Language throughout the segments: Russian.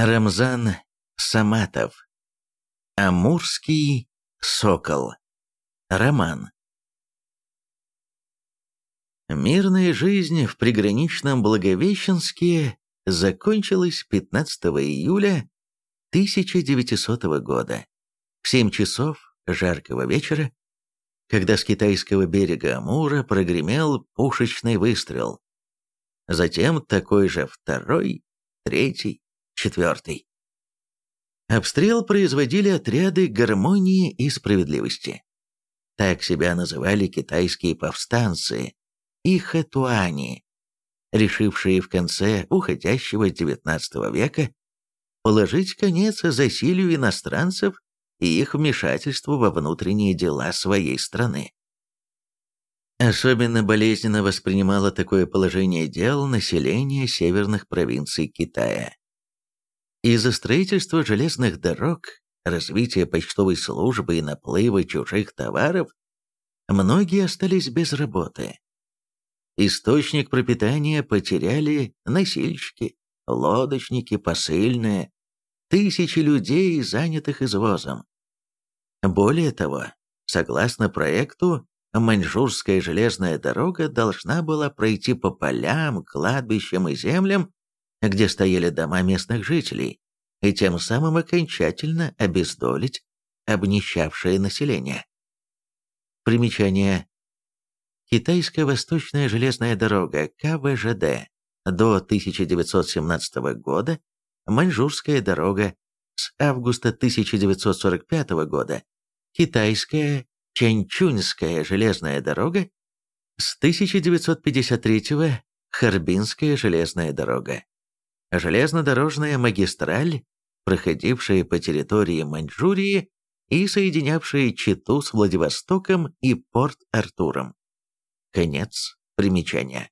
Рамзан Саматов. Амурский сокол. Роман. Мирная жизнь в приграничном Благовещенске закончилась 15 июля 1900 года в 7 часов жаркого вечера, когда с китайского берега Амура прогремел пушечный выстрел. Затем такой же второй, третий, четвертый. Обстрел производили отряды гармонии и справедливости. Так себя называли китайские повстанцы и хэтуани, решившие в конце уходящего XIX века положить конец засилию иностранцев и их вмешательству во внутренние дела своей страны. Особенно болезненно воспринимало такое положение дел население северных провинций Китая. Из-за строительства железных дорог, развития почтовой службы и наплыва чужих товаров многие остались без работы. Источник пропитания потеряли носильщики, лодочники, посыльные, тысячи людей, занятых извозом. Более того, согласно проекту, Маньчжурская железная дорога должна была пройти по полям, кладбищам и землям, где стояли дома местных жителей, и тем самым окончательно обездолить обнищавшее население. Примечание. Китайская восточная железная дорога КВЖД до 1917 года, Маньчжурская дорога с августа 1945 года, Китайская Чанчуньская железная дорога с 1953 Харбинская железная дорога железнодорожная магистраль, проходившая по территории Маньчжурии и соединявшая Читу с Владивостоком и Порт-Артуром. Конец примечания.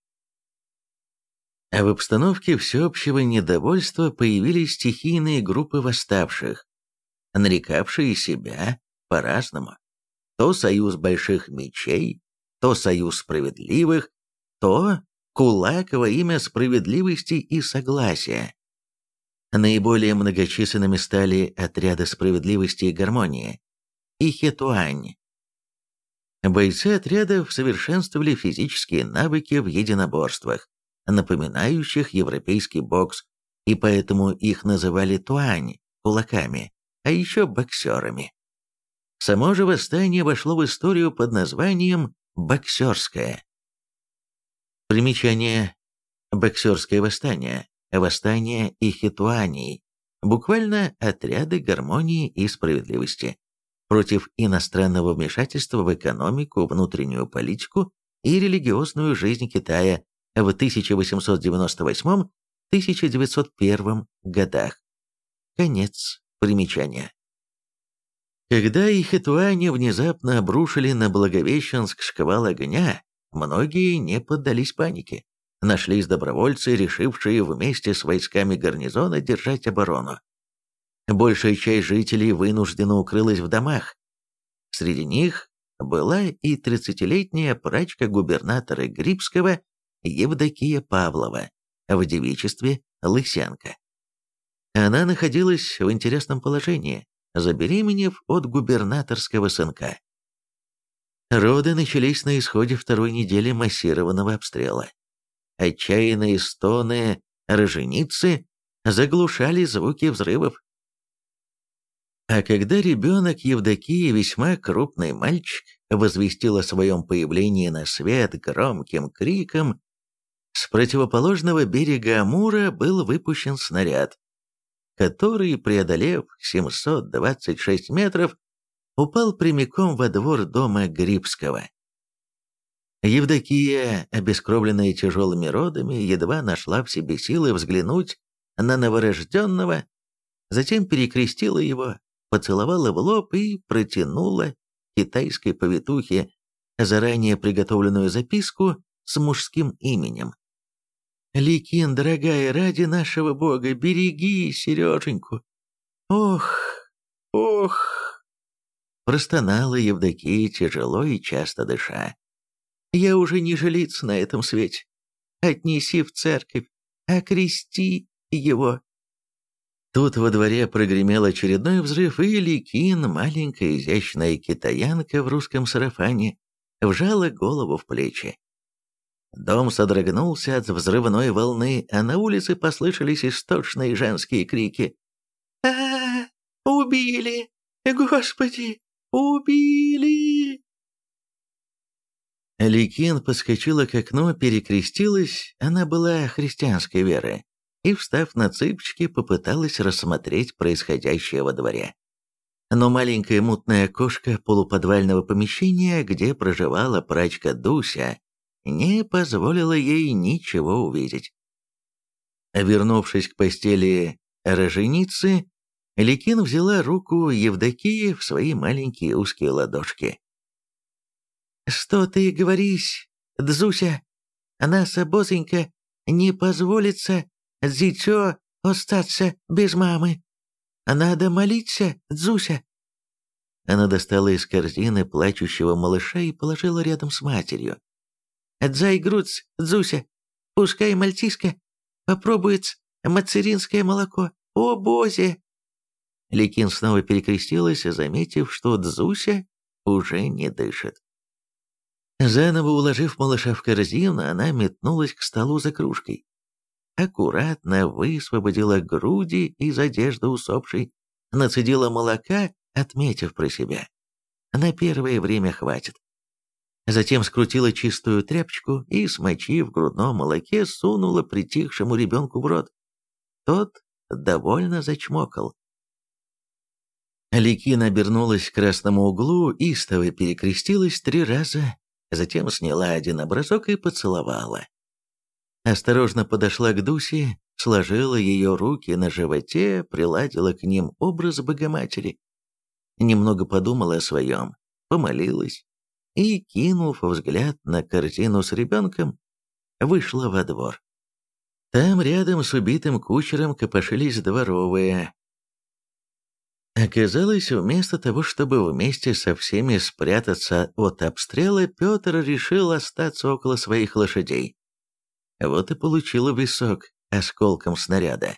А в обстановке всеобщего недовольства появились стихийные группы восставших, нарекавшие себя по-разному. То союз больших мечей, то союз справедливых, то кулак во имя справедливости и согласия. Наиболее многочисленными стали отряды справедливости и гармонии и хетуань. Бойцы отрядов совершенствовали физические навыки в единоборствах, напоминающих европейский бокс, и поэтому их называли туань, кулаками, а еще боксерами. Само же восстание вошло в историю под названием «боксерское». Примечание. Боксерское восстание. Восстание Ихитуании. Буквально отряды гармонии и справедливости. Против иностранного вмешательства в экономику, внутреннюю политику и религиозную жизнь Китая в 1898-1901 годах. Конец примечания. Когда Ихитуане внезапно обрушили на Благовещенск шквал огня, Многие не поддались панике. Нашлись добровольцы, решившие вместе с войсками гарнизона держать оборону. Большая часть жителей вынуждена укрылась в домах. Среди них была и 30-летняя прачка губернатора Грибского Евдокия Павлова в девичестве Лысянка. Она находилась в интересном положении, забеременев от губернаторского сынка. Роды начались на исходе второй недели массированного обстрела. Отчаянные стоны роженицы заглушали звуки взрывов. А когда ребенок Евдокии, весьма крупный мальчик, возвестил о своем появлении на свет громким криком, с противоположного берега Амура был выпущен снаряд, который, преодолев 726 метров, упал прямиком во двор дома Грибского. Евдокия, обескровленная тяжелыми родами, едва нашла в себе силы взглянуть на новорожденного, затем перекрестила его, поцеловала в лоб и протянула китайской повитухе заранее приготовленную записку с мужским именем. «Ликин, дорогая, ради нашего Бога, береги Сереженьку! Ох, ох!» Простонала Евдокия тяжело и часто дыша. «Я уже не жилица на этом свете. Отнеси в церковь, окрести его». Тут во дворе прогремел очередной взрыв, и Ликин, маленькая изящная китаянка в русском сарафане, вжала голову в плечи. Дом содрогнулся от взрывной волны, а на улице послышались истошные женские крики. а, -а, -а Убили! Господи! Убили!» Ликин подскочила к окну, перекрестилась, она была христианской веры, и, встав на цыпочки, попыталась рассмотреть происходящее во дворе. Но маленькая мутная окошко полуподвального помещения, где проживала прачка Дуся, не позволило ей ничего увидеть. Вернувшись к постели роженицы, Ликин взяла руку Евдокии в свои маленькие узкие ладошки. «Что ты говоришь, Дзуся? Наша бозенька не позволится зятё остаться без мамы. Надо молиться, Дзуся». Она достала из корзины плачущего малыша и положила рядом с матерью. «Дзай грудь, Дзуся, пускай мальчишка попробует материнское молоко. О, Бозе!» Ликин снова перекрестилась, заметив, что Дзуся уже не дышит. Заново уложив малыша в корзину, она метнулась к столу за кружкой. Аккуратно высвободила груди из одежды усопшей, нацедила молока, отметив про себя. На первое время хватит. Затем скрутила чистую тряпочку и, смочив в грудном молоке, сунула притихшему ребенку в рот. Тот довольно зачмокал. Ликина обернулась к красному углу, истово перекрестилась три раза, затем сняла один образок и поцеловала. Осторожно подошла к Дусе, сложила ее руки на животе, приладила к ним образ Богоматери. Немного подумала о своем, помолилась и, кинув взгляд на картину с ребенком, вышла во двор. Там рядом с убитым кучером копошились дворовые, Оказалось, вместо того, чтобы вместе со всеми спрятаться от обстрела, Петр решил остаться около своих лошадей. Вот и получила висок осколком снаряда.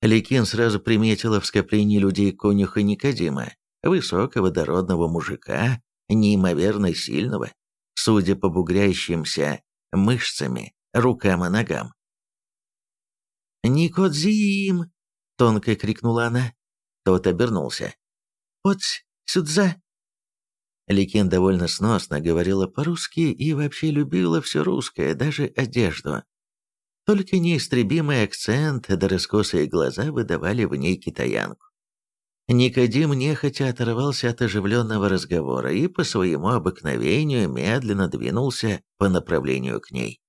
Ликин сразу приметила в скоплении людей конюха Никодима, высокого дородного мужика, неимоверно сильного, судя по бугрящимся мышцами, рукам и ногам. «Никодзим!» — тонко крикнула она. Тот обернулся. «Вот сюда!» Ликин довольно сносно говорила по-русски и вообще любила все русское, даже одежду. Только неистребимый акцент да раскосые глаза выдавали в ней китаянку. Никодим нехотя оторвался от оживленного разговора и по своему обыкновению медленно двинулся по направлению к ней.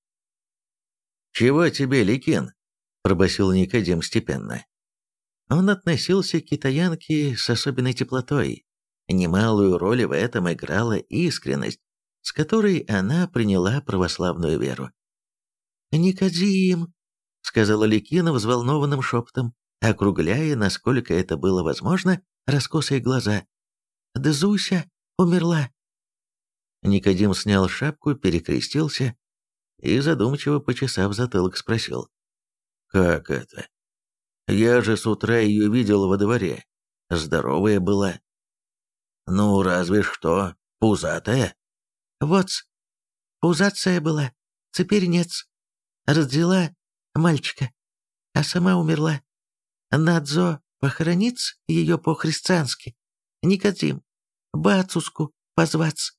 «Чего тебе, Ликин?» – пробасил Никодим степенно. Он относился к китаянке с особенной теплотой. Немалую роль в этом играла искренность, с которой она приняла православную веру. «Никодим!» — сказала Ликина взволнованным шепотом, округляя, насколько это было возможно, раскосые глаза. «Дзуся умерла!» Никодим снял шапку, перекрестился и, задумчиво почесав затылок, спросил. «Как это?» Я же с утра ее видел во дворе. Здоровая была. Ну, разве что, пузатая. Вот, пузатая была, теперь нет. Родила мальчика, а сама умерла. Надзо похоронить ее по-христиански. Никодим, батюшку позвать.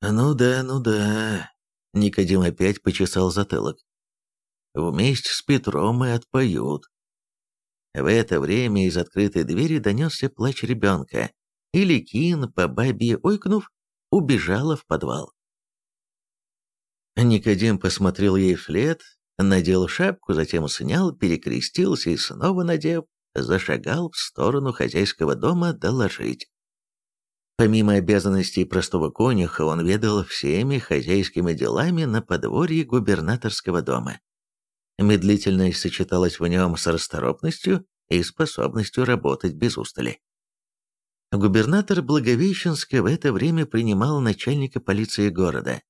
Ну да, ну да. Никодим опять почесал затылок. Вместе с Петром и отпоют. В это время из открытой двери донесся плач ребенка, и Ликин, по бабе ойкнув, убежала в подвал. Никодим посмотрел ей вслед, надел шапку, затем снял, перекрестился и снова надев, зашагал в сторону хозяйского дома доложить. Помимо обязанностей простого конюха, он ведал всеми хозяйскими делами на подворье губернаторского дома. Медлительность сочеталась в нем с расторопностью и способностью работать без устали. Губернатор Благовещенска в это время принимал начальника полиции города.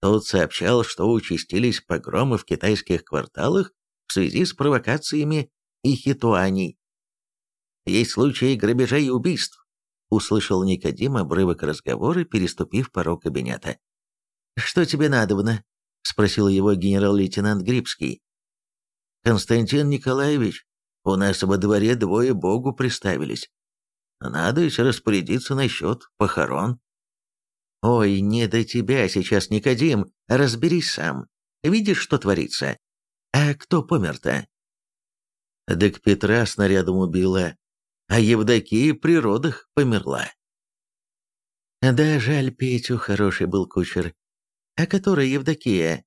Тот сообщал, что участились погромы в китайских кварталах в связи с провокациями и хитуаней. Есть случаи грабежей и убийств, услышал Никодим обрывок разговора, переступив порог кабинета. «Что тебе надобно?» — спросил его генерал-лейтенант Грибский. «Константин Николаевич, у нас во дворе двое богу приставились. Надо распорядиться насчет похорон». «Ой, не до тебя сейчас, Никодим, разберись сам. Видишь, что творится? А кто помер-то?» «Так Петра снарядом убила, а Евдокия при родах померла». «Да, жаль Петю, хороший был кучер. А которая Евдокия?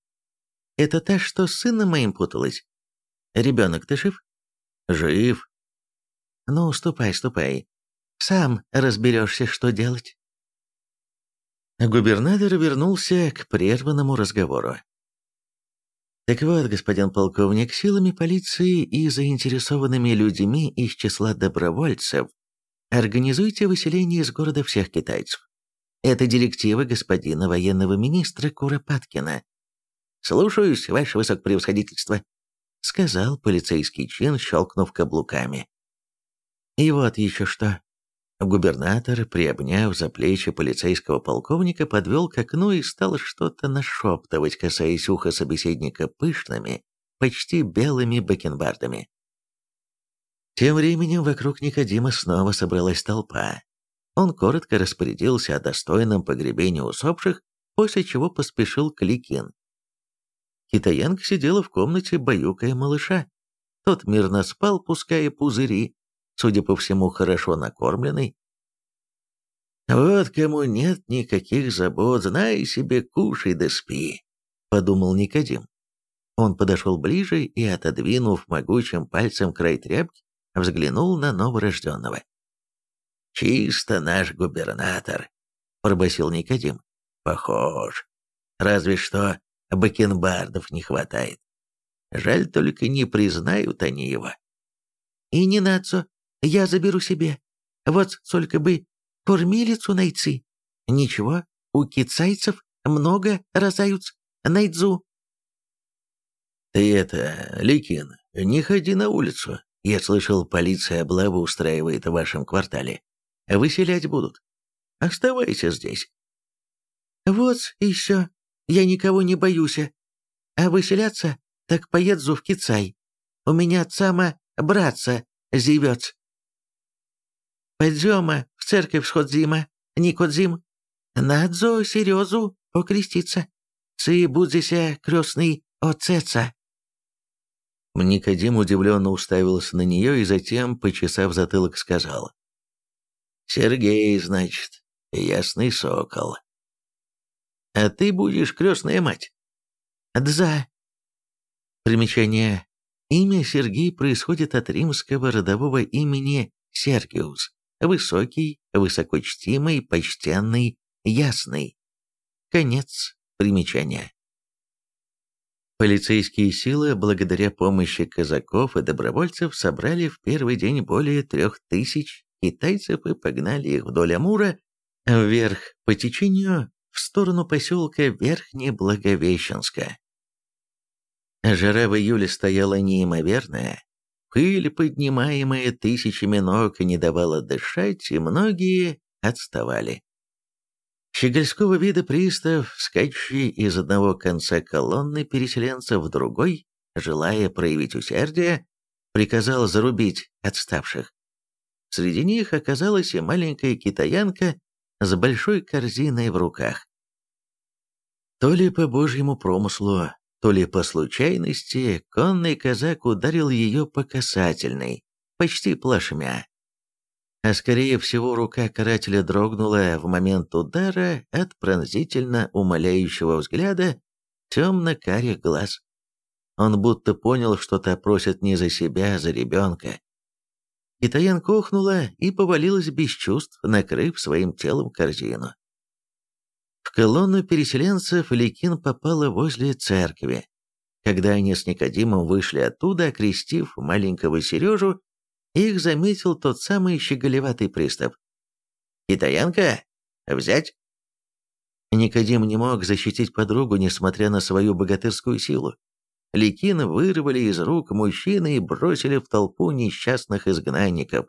Это та, что с сыном моим путалась? Ребенок, ты жив?» «Жив». «Ну, ступай, ступай. Сам разберешься, что делать». Губернатор вернулся к прерванному разговору. Так вот, господин полковник, силами полиции и заинтересованными людьми из числа добровольцев организуйте выселение из города всех китайцев. Это директива господина военного министра Куропаткина. «Слушаюсь, ваше высокопревосходительство», — сказал полицейский чин, щелкнув каблуками. «И вот еще что. Губернатор, приобняв за плечи полицейского полковника, подвел к окну и стал что-то нашептывать, касаясь уха собеседника пышными, почти белыми бакенбардами. Тем временем вокруг Никодима снова собралась толпа. Он коротко распорядился о достойном погребении усопших, после чего поспешил к Ликин. Китаянка сидела в комнате, баюкая малыша. Тот мирно спал, пуская пузыри, судя по всему, хорошо накормленный. «Вот кому нет никаких забот, знай себе, кушай да спи», — подумал Никодим. Он подошел ближе и, отодвинув могучим пальцем край тряпки, взглянул на новорожденного. «Чисто наш губернатор», — пробасил Никодим. «Похож. Разве что бакенбардов не хватает. Жаль, только не признают они его». «И не нацо, я заберу себе. Вот только бы кормилицу найти. Ничего, у китайцев много разаются. Найдзу. Ты это, Ликин, не ходи на улицу. Я слышал, полиция облаву устраивает в вашем квартале. Выселять будут. Оставайся здесь. Вот еще. Я никого не боюсь. А выселяться, так поеду в Китай. У меня сама братца зовет. Пойдем в церковь сходзима, Никодзим. Надзо серьезу окреститься. Ци будзися крестный отцеца. Никодим удивленно уставился на нее и затем, почесав затылок, сказал. «Сергей, значит, ясный сокол. А ты будешь крестная мать?» «Дза». Примечание. Имя Сергей происходит от римского родового имени Сергиус высокий, высокочтимый, почтенный, ясный. Конец примечания. Полицейские силы, благодаря помощи казаков и добровольцев, собрали в первый день более трех тысяч китайцев и погнали их вдоль Амура вверх по течению в сторону поселка Верхнеблаговещенска. Жара в июле стояла неимоверная, Пыль, поднимаемая тысячами ног, не давала дышать, и многие отставали. Щегольского вида пристав, скачущий из одного конца колонны переселенцев в другой, желая проявить усердие, приказал зарубить отставших. Среди них оказалась и маленькая китаянка с большой корзиной в руках. То ли по божьему промыслу, то ли по случайности конный казак ударил ее по касательной, почти плашмя. А скорее всего рука карателя дрогнула в момент удара от пронзительно умоляющего взгляда темно-карих глаз. Он будто понял, что та просит не за себя, а за ребенка. Китаян кохнула и повалилась без чувств, накрыв своим телом корзину. В колонну переселенцев Ликин попала возле церкви. Когда они с Никодимом вышли оттуда, окрестив маленького Сережу, их заметил тот самый щеголеватый пристав. «Китаянка? Взять?» Никодим не мог защитить подругу, несмотря на свою богатырскую силу. Ликин вырвали из рук мужчины и бросили в толпу несчастных изгнанников.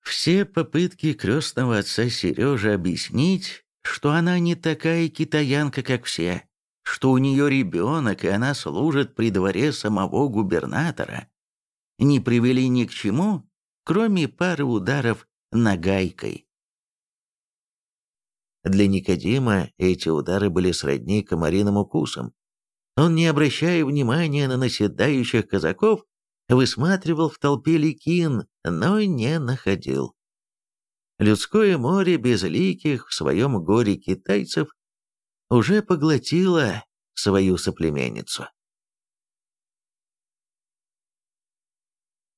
Все попытки крестного отца Сережи объяснить, что она не такая китаянка, как все, что у нее ребенок, и она служит при дворе самого губернатора, не привели ни к чему, кроме пары ударов нагайкой. Для Никодима эти удары были сродни комариным укусам. Он, не обращая внимания на наседающих казаков, высматривал в толпе ликин, но не находил. Людское море безликих в своем горе китайцев уже поглотило свою соплеменницу.